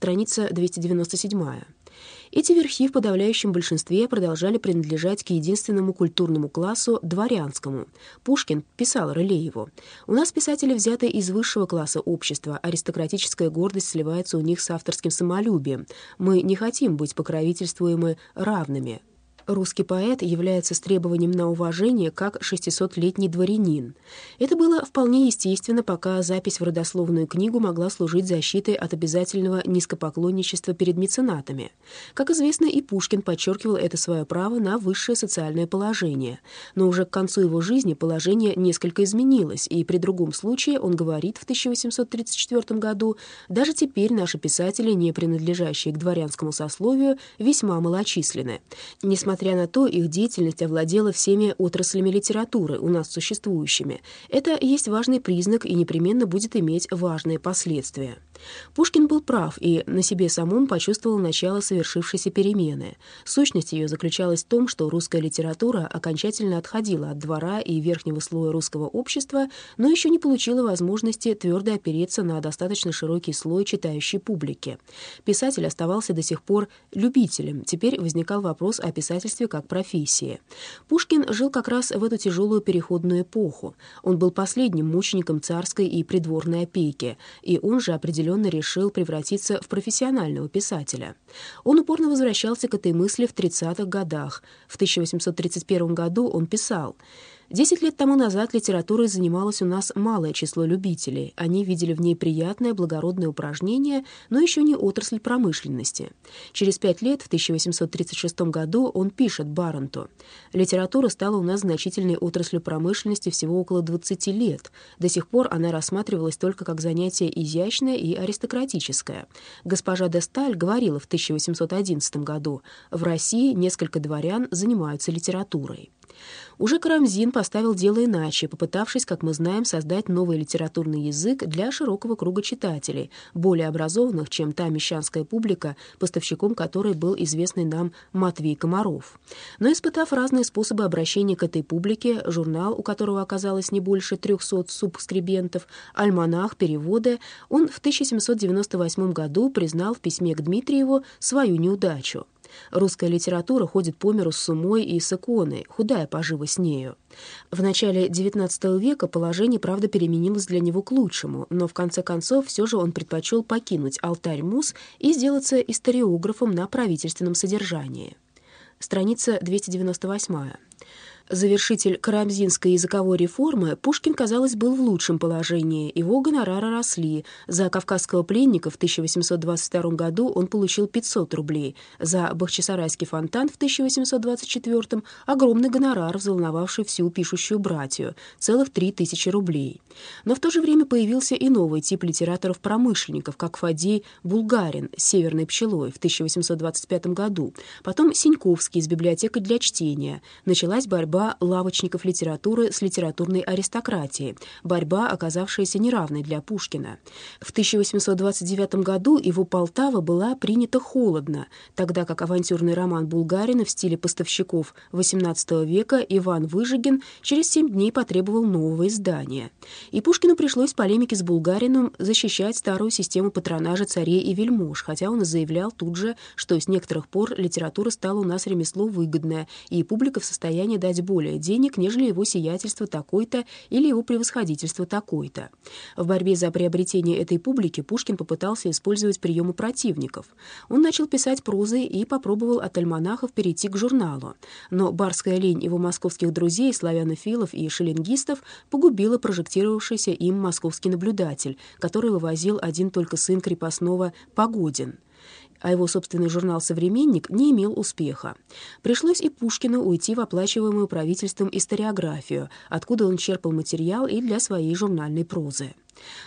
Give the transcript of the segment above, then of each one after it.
страница 297. Эти верхи в подавляющем большинстве продолжали принадлежать к единственному культурному классу — дворянскому. Пушкин писал Рылееву. «У нас писатели взяты из высшего класса общества, аристократическая гордость сливается у них с авторским самолюбием. Мы не хотим быть покровительствуемы равными, русский поэт является с требованием на уважение как 600-летний дворянин. Это было вполне естественно, пока запись в родословную книгу могла служить защитой от обязательного низкопоклонничества перед меценатами. Как известно, и Пушкин подчеркивал это свое право на высшее социальное положение. Но уже к концу его жизни положение несколько изменилось, и при другом случае он говорит в 1834 году, «Даже теперь наши писатели, не принадлежащие к дворянскому сословию, весьма малочисленны. Несмотря Несмотря на то, их деятельность овладела всеми отраслями литературы, у нас существующими. Это есть важный признак и непременно будет иметь важные последствия. Пушкин был прав и на себе самом почувствовал начало совершившейся перемены. Сущность ее заключалась в том, что русская литература окончательно отходила от двора и верхнего слоя русского общества, но еще не получила возможности твердо опереться на достаточно широкий слой читающей публики. Писатель оставался до сих пор любителем, теперь возникал вопрос о писательстве как профессии. Пушкин жил как раз в эту тяжелую переходную эпоху. Он был последним мучеником царской и придворной опеки, и он же определенно определенно решил превратиться в профессионального писателя. Он упорно возвращался к этой мысли в 30-х годах. В 1831 году он писал Десять лет тому назад литературой занималось у нас малое число любителей. Они видели в ней приятное, благородное упражнение, но еще не отрасль промышленности. Через пять лет, в 1836 году, он пишет Баронту. «Литература стала у нас значительной отраслью промышленности всего около 20 лет. До сих пор она рассматривалась только как занятие изящное и аристократическое. Госпожа де Сталь говорила в 1811 году, в России несколько дворян занимаются литературой». Уже Карамзин поставил дело иначе, попытавшись, как мы знаем, создать новый литературный язык для широкого круга читателей, более образованных, чем та мещанская публика, поставщиком которой был известный нам Матвей Комаров. Но испытав разные способы обращения к этой публике, журнал, у которого оказалось не больше 300 субскрибентов, альманах, переводы, он в 1798 году признал в письме к Дмитриеву свою неудачу. Русская литература ходит по миру с умой и с иконой, худая пожива с нею. В начале XIX века положение, правда, переменилось для него к лучшему, но в конце концов все же он предпочел покинуть алтарь мус и сделаться историографом на правительственном содержании. Страница 298. Завершитель карамзинской языковой реформы, Пушкин, казалось, был в лучшем положении. Его гонорары росли. За «Кавказского пленника» в 1822 году он получил 500 рублей. За «Бахчисарайский фонтан» в 1824 огромный гонорар, взволновавший всю пишущую братью — целых 3000 рублей. Но в то же время появился и новый тип литераторов-промышленников, как Фадей Булгарин с «Северной пчелой» в 1825 году, потом Синьковский с библиотекой для чтения. Началась борьба борьба лавочников литературы с литературной аристократией, борьба, оказавшаяся неравной для Пушкина. В 1829 году его Полтава была принята холодно, тогда как авантюрный роман Булгарина в стиле поставщиков XVIII века Иван Выжигин через семь дней потребовал нового издания. И Пушкину пришлось в полемике с Булгарином защищать старую систему патронажа царей и вельмож, хотя он заявлял тут же, что с некоторых пор литература стала у нас ремесло выгодное, и публика в состоянии дать более денег, нежели его сиятельство такой-то или его превосходительство такой-то. В борьбе за приобретение этой публики Пушкин попытался использовать приемы противников. Он начал писать прозой и попробовал от альманахов перейти к журналу. Но барская лень его московских друзей, славянофилов и шеллингистов, погубила прожектировавшийся им московский наблюдатель, который вывозил один только сын крепостного Погодин а его собственный журнал «Современник» не имел успеха. Пришлось и Пушкину уйти в оплачиваемую правительством историографию, откуда он черпал материал и для своей журнальной прозы.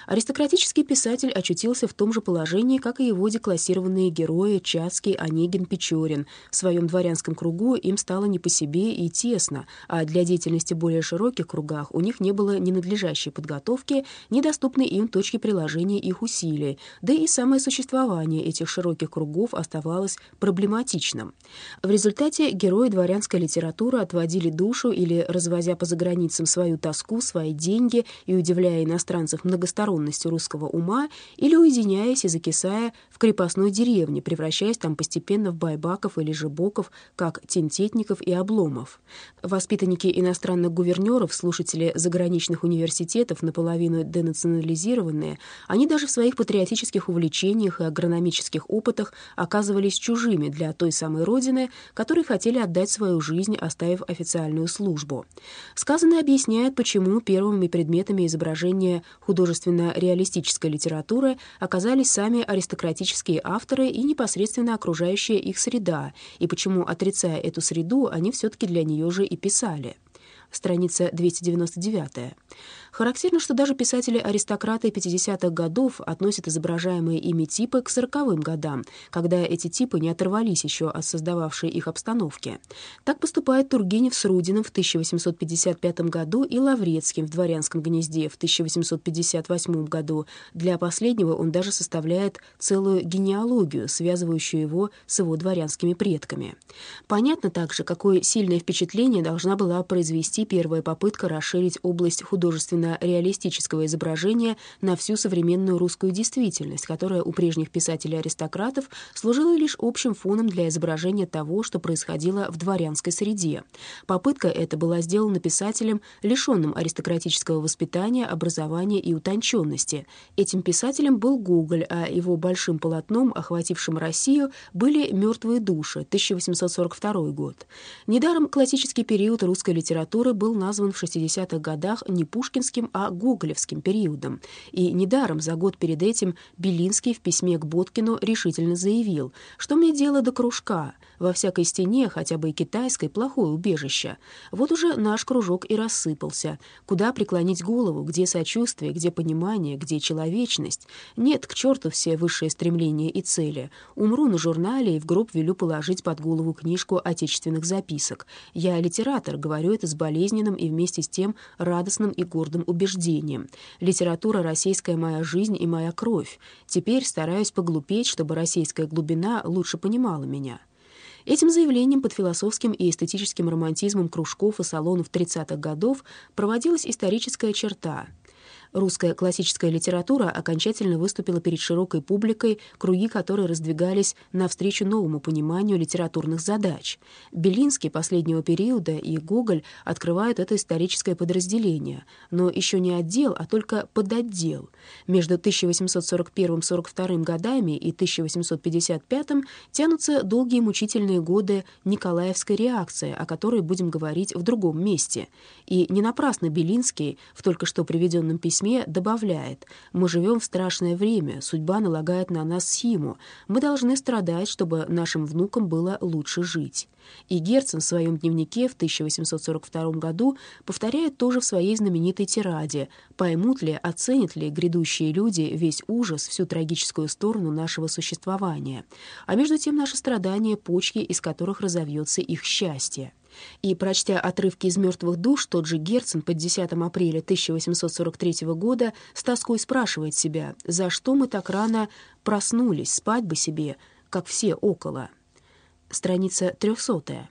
Аристократический писатель очутился в том же положении, как и его деклассированные герои Чацкий, Онегин, Печорин. В своем дворянском кругу им стало не по себе и тесно, а для деятельности более широких кругах у них не было ни надлежащей подготовки, ни доступной им точки приложения их усилий, да и самое существование этих широких кругов оставалось проблематичным. В результате герои дворянской литературы отводили душу или, развозя по заграницам свою тоску, свои деньги и удивляя иностранцев много многосторонностью русского ума или уединяясь и закисая в крепостной деревне, превращаясь там постепенно в байбаков или жебоков, как тентетников и обломов. Воспитанники иностранных гувернеров, слушатели заграничных университетов, наполовину денационализированные, они даже в своих патриотических увлечениях и агрономических опытах оказывались чужими для той самой родины, которой хотели отдать свою жизнь, оставив официальную службу. Сказанное объясняет, почему первыми предметами изображения художественно-реалистической литературы оказались сами аристократические авторы и непосредственно окружающая их среда, и почему, отрицая эту среду, они все-таки для нее же и писали. Страница 299. Характерно, что даже писатели-аристократы 50-х годов относят изображаемые ими типы к 40-м годам, когда эти типы не оторвались еще от создававшей их обстановки. Так поступает Тургенев с Рудиным в 1855 году и Лаврецким в «Дворянском гнезде» в 1858 году. Для последнего он даже составляет целую генеалогию, связывающую его с его дворянскими предками. Понятно также, какое сильное впечатление должна была произвести первая попытка расширить область художественной реалистического изображения на всю современную русскую действительность, которая у прежних писателей-аристократов служила лишь общим фоном для изображения того, что происходило в дворянской среде. Попытка эта была сделана писателем, лишенным аристократического воспитания, образования и утонченности. Этим писателем был Гоголь, а его большим полотном, охватившим Россию, были «Мертвые души» 1842 год. Недаром классический период русской литературы был назван в 60-х годах не Пушкинским, Пушкинским, а гоголевским периодом. И недаром за год перед этим Белинский в письме к Боткину решительно заявил, что мне дело до кружка, во всякой стене, хотя бы и китайской, плохое убежище. Вот уже наш кружок и рассыпался. Куда преклонить голову, где сочувствие, где понимание, где человечность? Нет, к черту все высшие стремления и цели. Умру на журнале и в гроб велю положить под голову книжку отечественных записок. Я литератор, говорю это с болезненным и вместе с тем радостным и гордым убеждением. Литература — российская моя жизнь и моя кровь. Теперь стараюсь поглупеть, чтобы российская глубина лучше понимала меня. Этим заявлением под философским и эстетическим романтизмом кружков и салонов 30-х годов проводилась историческая черта — Русская классическая литература окончательно выступила перед широкой публикой, круги которой раздвигались навстречу новому пониманию литературных задач. Белинский последнего периода и Гоголь открывают это историческое подразделение, но еще не отдел, а только подотдел. Между 1841-42 годами и 1855 тянутся долгие мучительные годы Николаевской реакции, о которой будем говорить в другом месте. И не напрасно Белинский в только что приведенном письме письме добавляет «Мы живем в страшное время, судьба налагает на нас симу, мы должны страдать, чтобы нашим внукам было лучше жить». И Герцен в своем дневнике в 1842 году повторяет тоже в своей знаменитой тираде «Поймут ли, оценят ли грядущие люди весь ужас, всю трагическую сторону нашего существования, а между тем наши страдания — почки, из которых разовьется их счастье». И, прочтя отрывки из «Мертвых душ», тот же Герцен под 10 апреля 1843 года с тоской спрашивает себя, за что мы так рано проснулись, спать бы себе, как все около. Страница 300.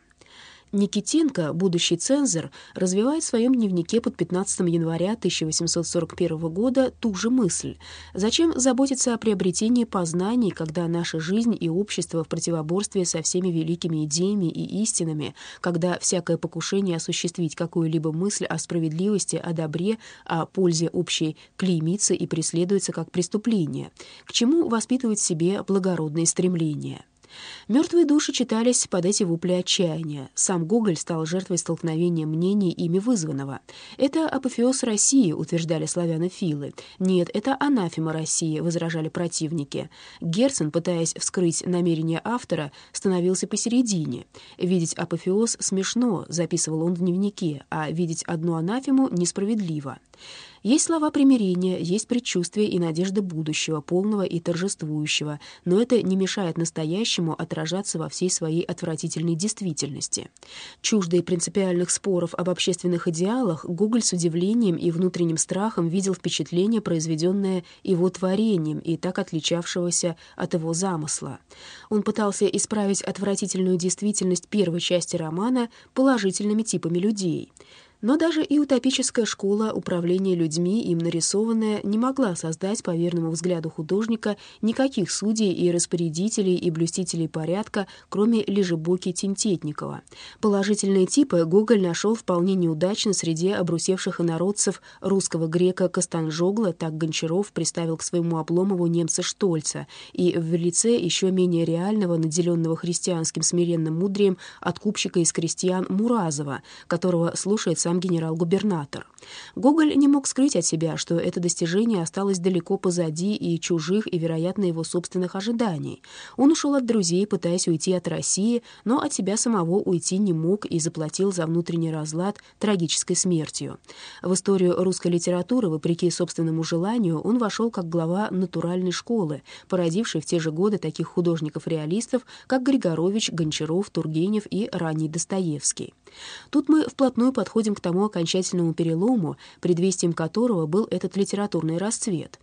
Никитенко, будущий цензор, развивает в своем дневнике под 15 января 1841 года ту же мысль. Зачем заботиться о приобретении познаний, когда наша жизнь и общество в противоборстве со всеми великими идеями и истинами, когда всякое покушение осуществить какую-либо мысль о справедливости, о добре, о пользе общей клеймится и преследуется как преступление? К чему воспитывать в себе благородные стремления? Мертвые души читались под эти вопли отчаяния. Сам Гоголь стал жертвой столкновения мнений, ими вызванного. Это апофеоз России, утверждали славянофилы. Нет, это анафема России, возражали противники. Герцен, пытаясь вскрыть намерения автора, становился посередине. Видеть апофеоз смешно, записывал он в дневнике, а видеть одну анафему несправедливо. Есть слова примирения, есть предчувствие и надежда будущего, полного и торжествующего, но это не мешает настоящему отражаться во всей своей отвратительной действительности. Чуждый принципиальных споров об общественных идеалах, Гоголь с удивлением и внутренним страхом видел впечатление, произведенное его творением и так отличавшегося от его замысла. Он пытался исправить отвратительную действительность первой части романа положительными типами людей — Но даже и утопическая школа управления людьми, им нарисованная, не могла создать, по верному взгляду художника, никаких судей и распорядителей и блюстителей порядка, кроме Лежебоки Тинтетникова. Положительные типы Гоголь нашел вполне неудачно среди обрусевших инородцев русского грека Костанжогла, так Гончаров приставил к своему Обломову немца Штольца, и в лице еще менее реального, наделенного христианским смиренным мудрием, откупщика из крестьян Муразова, которого слушает сам генерал-губернатор. Гоголь не мог скрыть от себя, что это достижение осталось далеко позади и чужих, и, вероятно, его собственных ожиданий. Он ушел от друзей, пытаясь уйти от России, но от себя самого уйти не мог и заплатил за внутренний разлад трагической смертью. В историю русской литературы, вопреки собственному желанию, он вошел как глава натуральной школы, породившей в те же годы таких художников-реалистов, как Григорович, Гончаров, Тургенев и ранний Достоевский. Тут мы вплотную подходим к тому окончательному перелому, предвестием которого был этот литературный расцвет.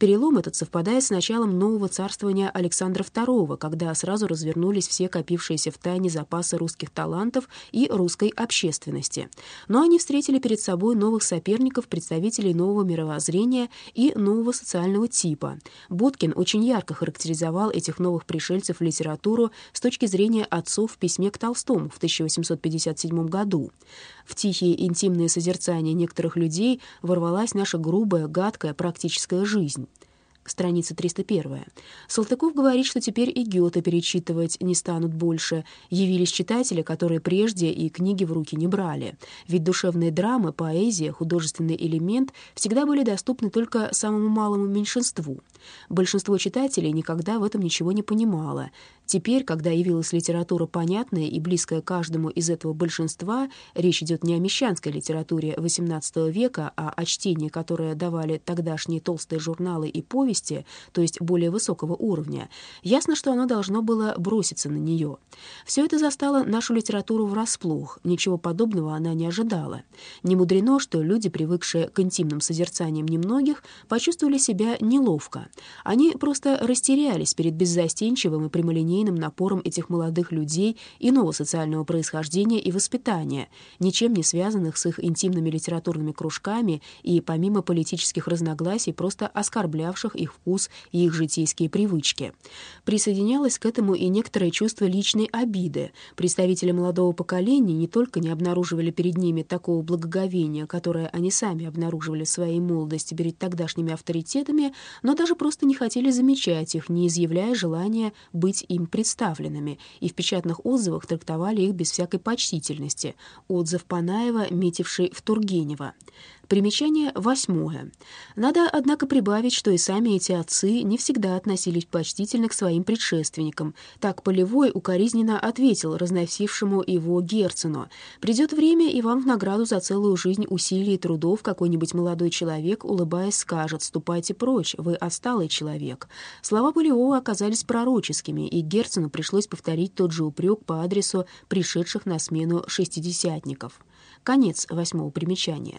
Перелом этот совпадает с началом нового царствования Александра II, когда сразу развернулись все копившиеся в тайне запасы русских талантов и русской общественности. Но они встретили перед собой новых соперников, представителей нового мировоззрения и нового социального типа. Боткин очень ярко характеризовал этих новых пришельцев в литературу с точки зрения отцов в письме к Толстому в 1857 году. В тихие интимные созерцания некоторых людей ворвалась наша грубая, гадкая практическая жизнь страница 301. Салтыков говорит, что теперь и Гёте перечитывать не станут больше. Явились читатели, которые прежде и книги в руки не брали. Ведь душевные драмы, поэзия, художественный элемент всегда были доступны только самому малому меньшинству. Большинство читателей никогда в этом ничего не понимало. Теперь, когда явилась литература понятная и близкая каждому из этого большинства, речь идет не о мещанской литературе XVIII века, а о чтении, которое давали тогдашние толстые журналы и повести, то есть более высокого уровня, ясно, что оно должно было броситься на нее. Все это застало нашу литературу врасплох, ничего подобного она не ожидала. Не мудрено, что люди, привыкшие к интимным созерцаниям немногих, почувствовали себя неловко. Они просто растерялись перед беззастенчивым и прямолинейным напором этих молодых людей иного социального происхождения и воспитания, ничем не связанных с их интимными литературными кружками и, помимо политических разногласий, просто оскорблявших их вкус и их житейские привычки. Присоединялось к этому и некоторое чувство личной обиды. Представители молодого поколения не только не обнаруживали перед ними такого благоговения, которое они сами обнаруживали в своей молодости перед тогдашними авторитетами, но даже просто не хотели замечать их, не изъявляя желания быть им представленными, и в печатных отзывах трактовали их без всякой почтительности. Отзыв Панаева, метивший в Тургенева. Примечание восьмое. Надо, однако, прибавить, что и сами эти отцы не всегда относились почтительно к своим предшественникам. Так Полевой укоризненно ответил разносившему его Герцену. «Придет время, и вам в награду за целую жизнь усилий и трудов какой-нибудь молодой человек, улыбаясь, скажет, «Ступайте прочь, вы отсталый человек». Слова Полевого оказались пророческими, и Герцену пришлось повторить тот же упрек по адресу пришедших на смену шестидесятников. Конец восьмого примечания.